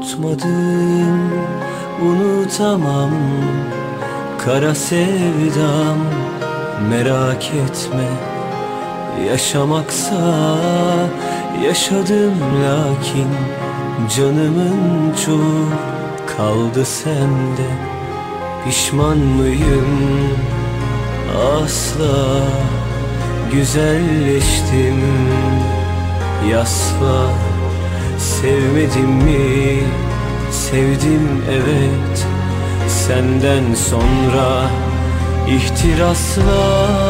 Unutmadım, unutamam. Kara sevdam merak etme. Yaşamaksa yaşadım lakin Canımın çok kaldı sende. Pişman mıyım? Asla. Güzelleştim. Yasla Sevmedim mi? Sevdim evet Senden sonra ihtirasla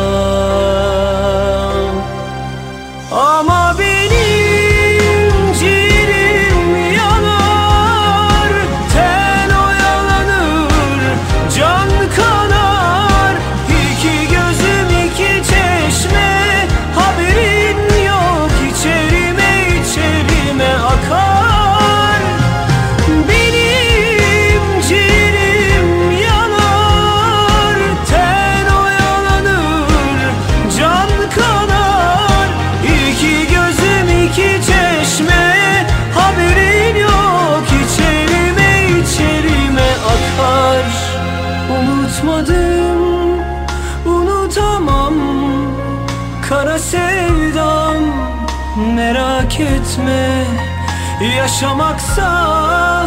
Unutmadım, unutamam. Kara sevdam merak etme. Yaşamaksa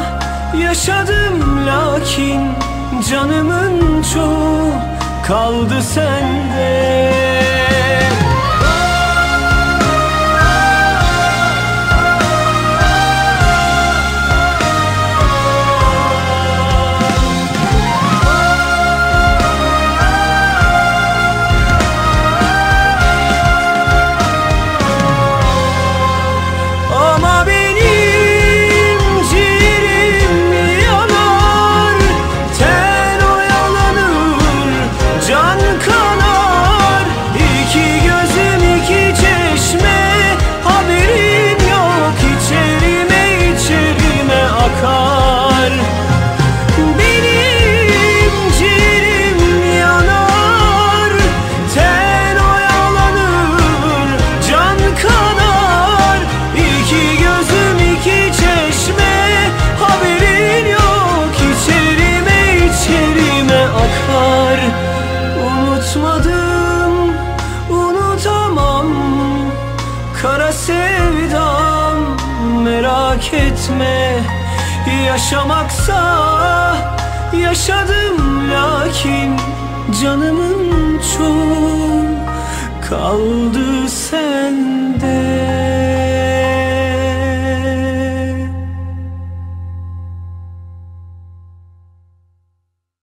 yaşadım lakin Canımın çoğu kaldı sende merak etme. Yaşamaksa yaşadım lakin Canımın çoğu kaldı sen